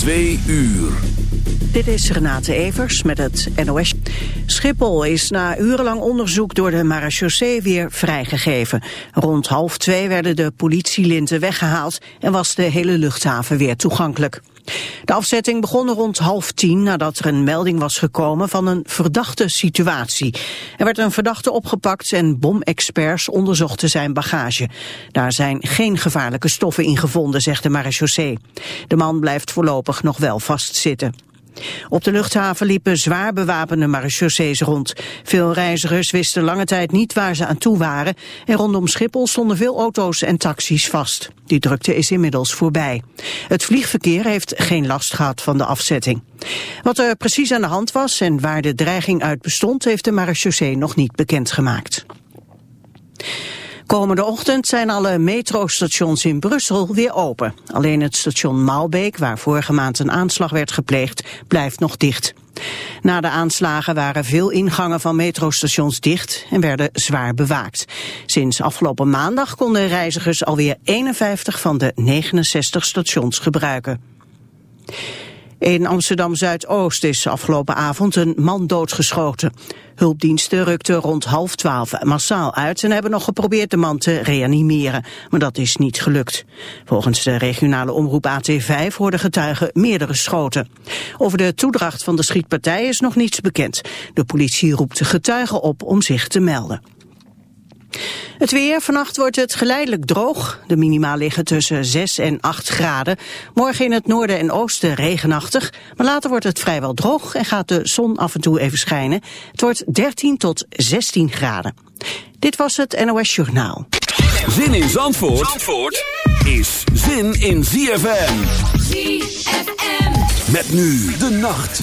Twee uur. Dit is Renate Evers met het NOS. Schiphol is na urenlang onderzoek door de marechaussee weer vrijgegeven. Rond half twee werden de politielinten weggehaald en was de hele luchthaven weer toegankelijk. De afzetting begon rond half tien nadat er een melding was gekomen van een verdachte situatie. Er werd een verdachte opgepakt en bomexperts onderzochten zijn bagage. Daar zijn geen gevaarlijke stoffen in gevonden, zegt de marechaussee. De man blijft voorlopig nog wel vastzitten. Op de luchthaven liepen zwaar bewapende marechaussees rond. Veel reizigers wisten lange tijd niet waar ze aan toe waren... en rondom Schiphol stonden veel auto's en taxis vast. Die drukte is inmiddels voorbij. Het vliegverkeer heeft geen last gehad van de afzetting. Wat er precies aan de hand was en waar de dreiging uit bestond... heeft de marechaussee nog niet bekendgemaakt. Komende ochtend zijn alle metrostations in Brussel weer open. Alleen het station Maalbeek, waar vorige maand een aanslag werd gepleegd, blijft nog dicht. Na de aanslagen waren veel ingangen van metrostations dicht en werden zwaar bewaakt. Sinds afgelopen maandag konden reizigers alweer 51 van de 69 stations gebruiken. In Amsterdam-Zuidoost is afgelopen avond een man doodgeschoten. Hulpdiensten rukten rond half twaalf massaal uit en hebben nog geprobeerd de man te reanimeren. Maar dat is niet gelukt. Volgens de regionale omroep AT5 hoorden getuigen meerdere schoten. Over de toedracht van de schietpartij is nog niets bekend. De politie roept getuigen op om zich te melden. Het weer, vannacht wordt het geleidelijk droog. De minima liggen tussen 6 en 8 graden. Morgen in het noorden en oosten regenachtig. Maar later wordt het vrijwel droog en gaat de zon af en toe even schijnen. Het wordt 13 tot 16 graden. Dit was het NOS Journaal. Zin in Zandvoort, Zandvoort is zin in ZFM. ZFM. Met nu de nacht.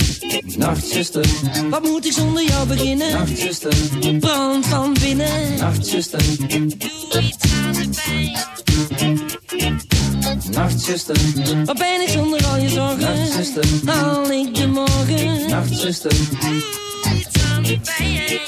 Nachtzuster, wat moet ik zonder jou beginnen? Nachtzuster, brand van binnen. Nachtzuster, doe iets aan de pijn. Nachtzuster, Wat ben ik zonder al je zorgen? Nachtzuster, haal ik de morgen? Nachtzuster, doe iets aan de pijn.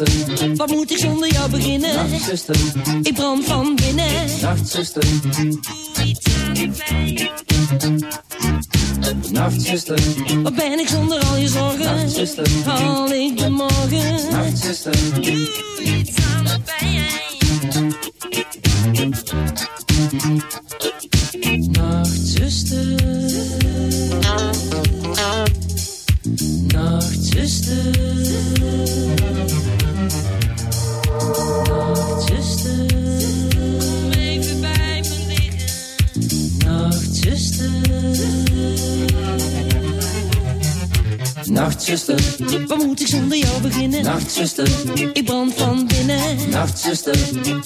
Nachtzuster, Wat moet ik zonder jou beginnen? Nachtzuster, Ik brand van binnen. Nachtzuster, Doe iets aan de pijn. Nachtzuster, Wat ben ik zonder al je zorgen? Nachtzuster, Haal ik de morgen? Nachtzuster, Doe iets aan de pijn. Nachtzuster, Ik brand van binnen. Nachtzuster, Doe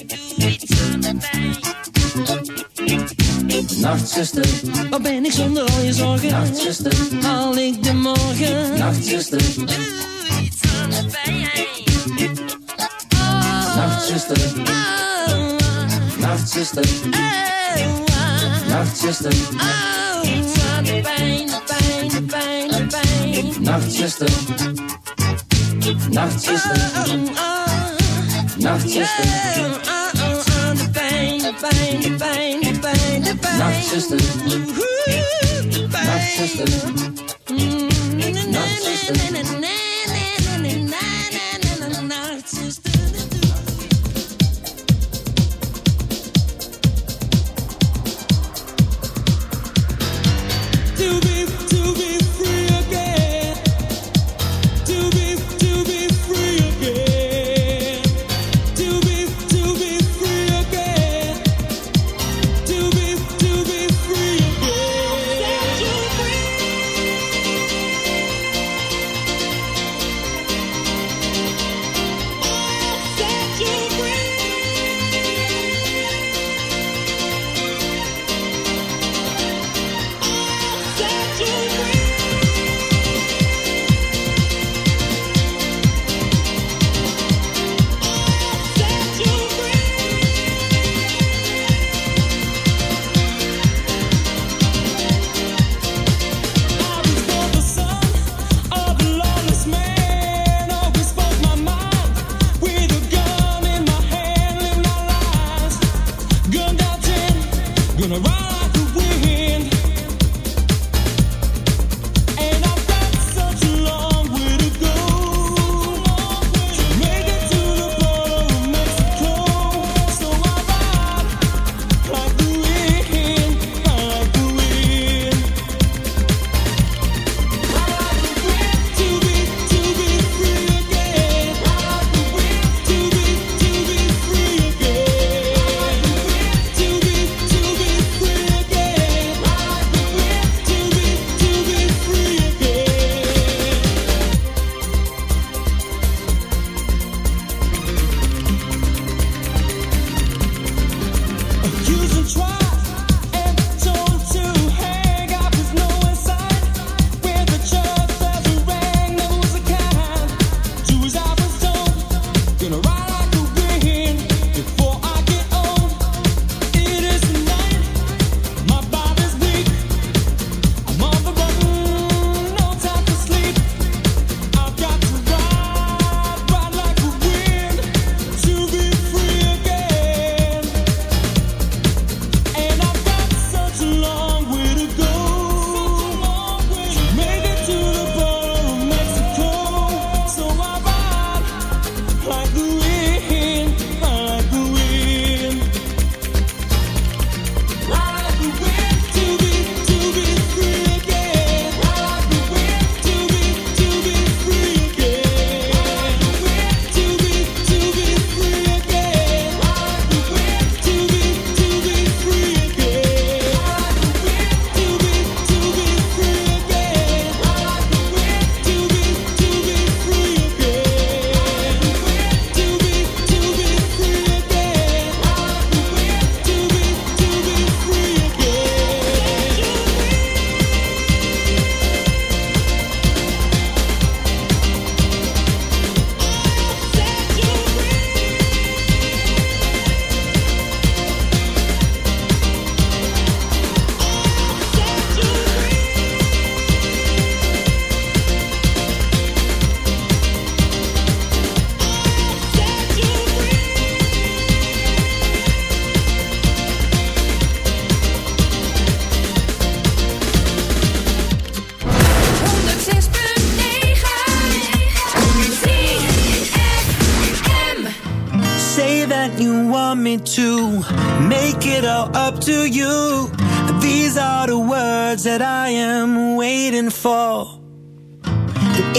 Wat ben ik zonder al je zorgen? Nachtzuster, Haal ik de morgen? Nachtzuster, Not just a little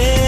everybody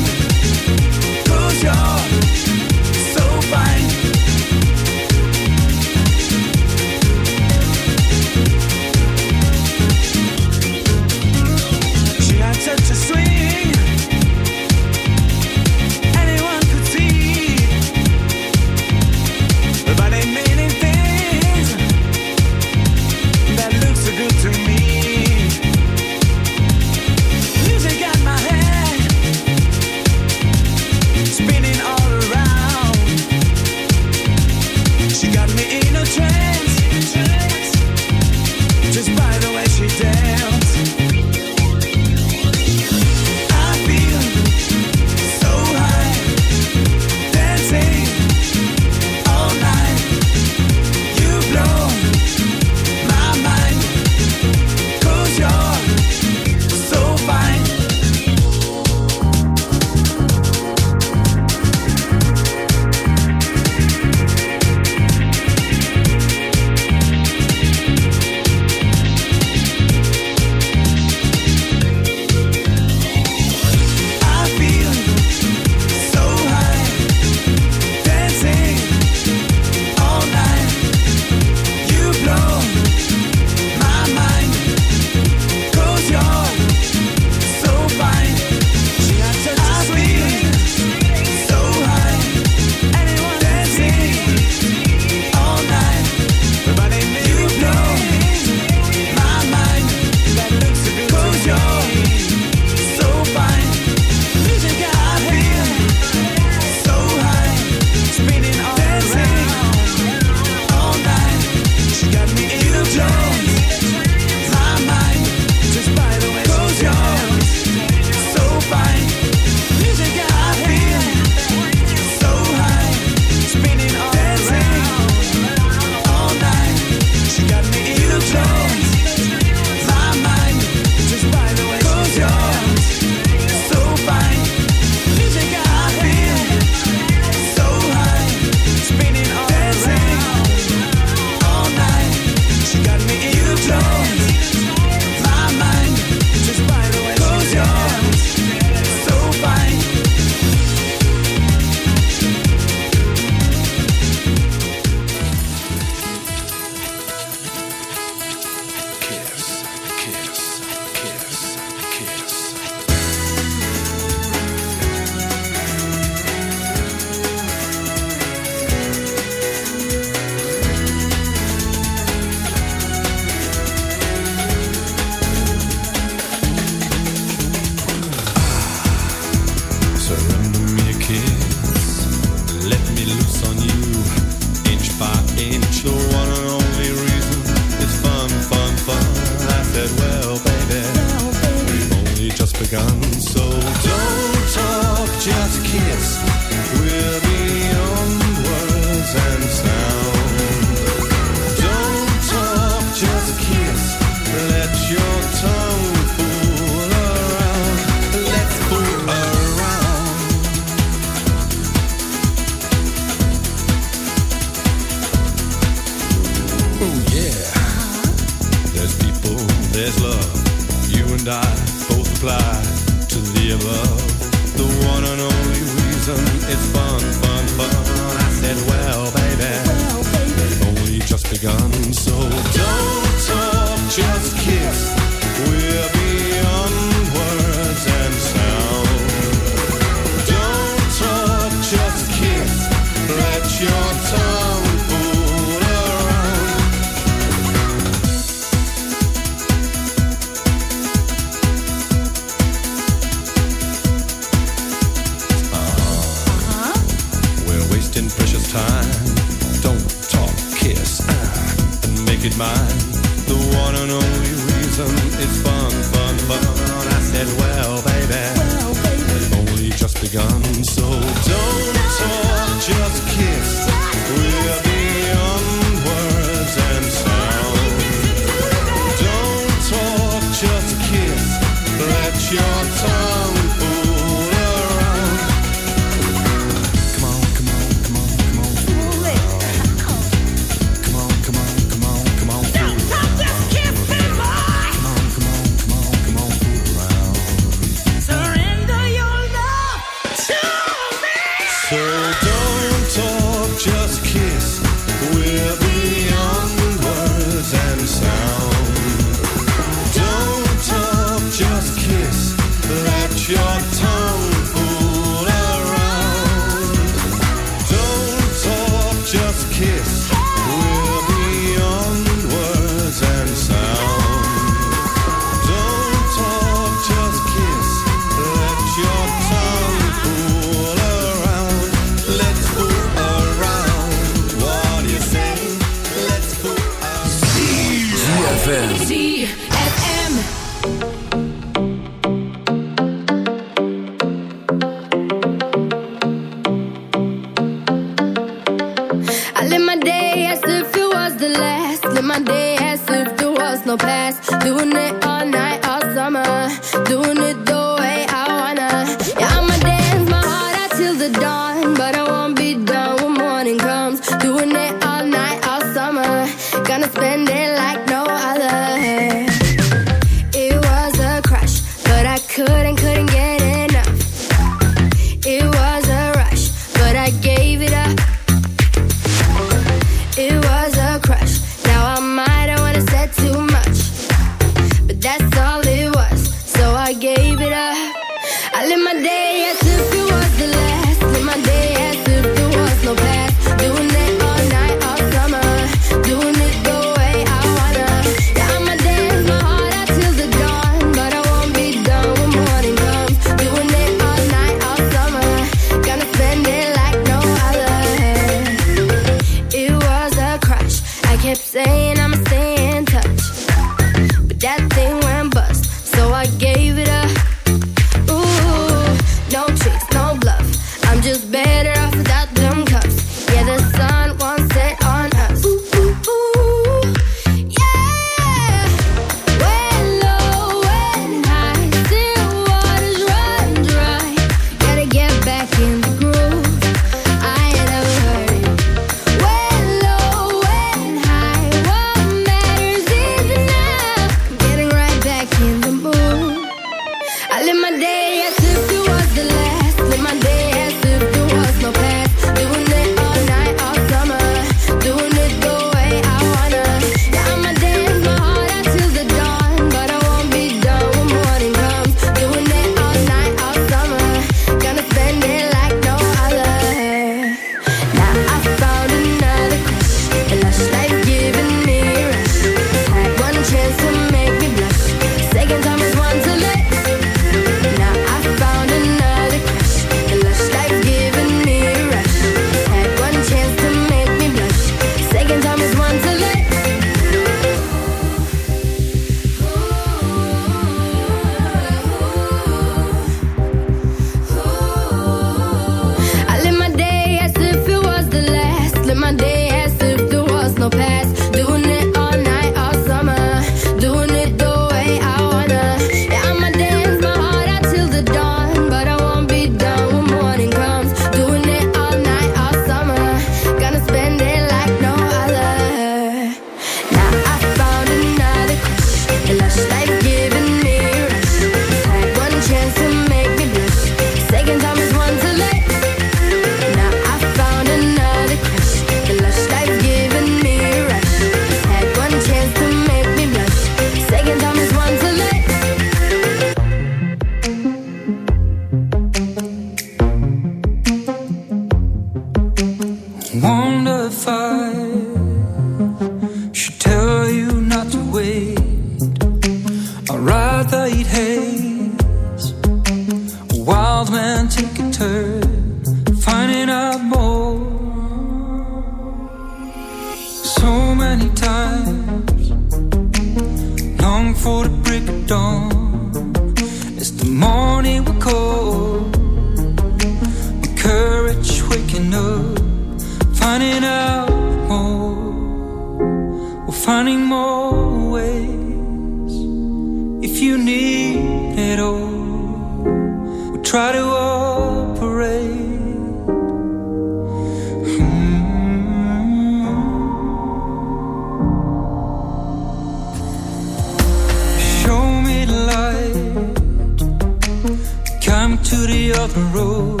the road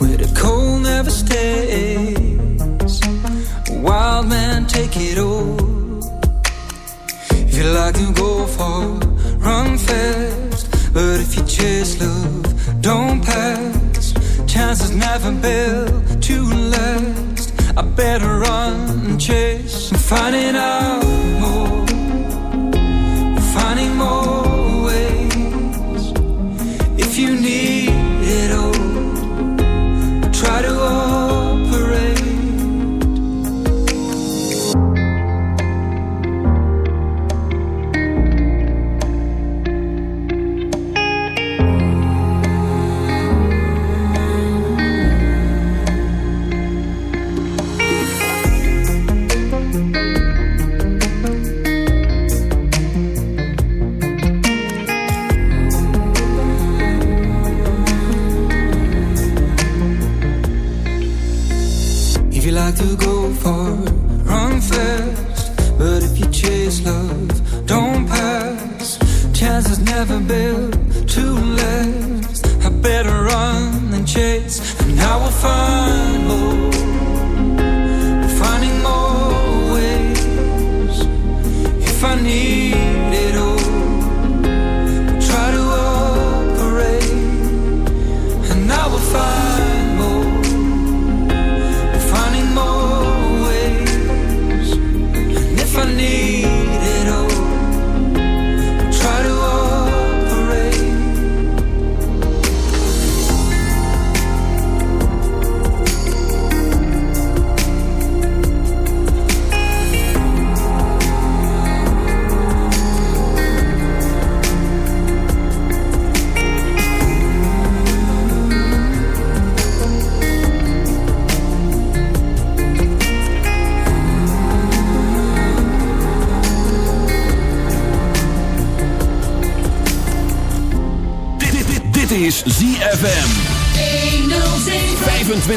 where the cold never stays. Wild man, take it all. If you like you go far, run fast. But if you chase love, don't pass. Chances never built to last. I better run and chase. I'm finding out.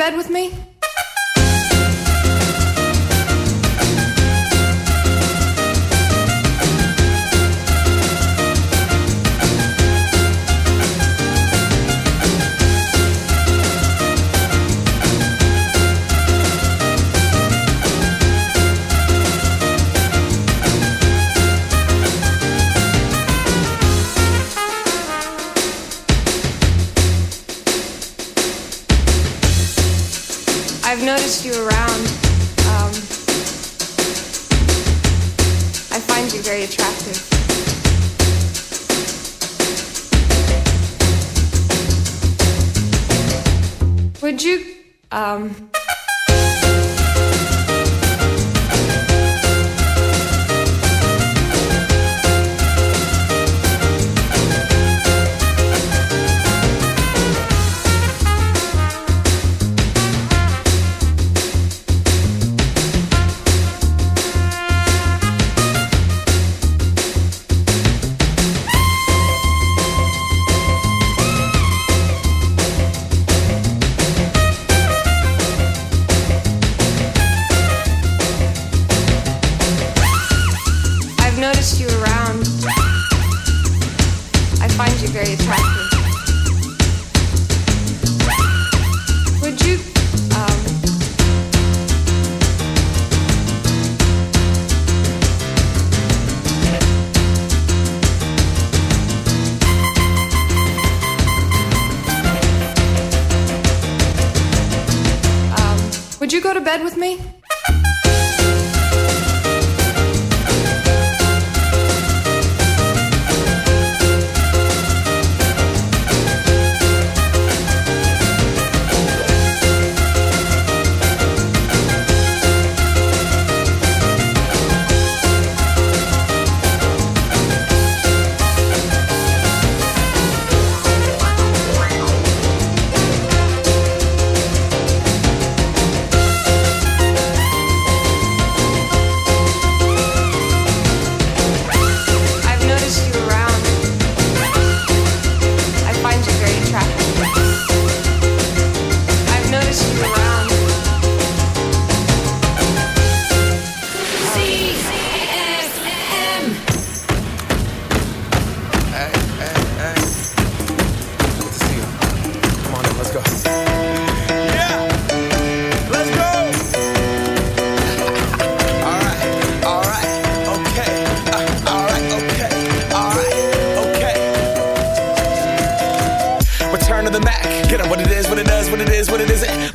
Bed with me?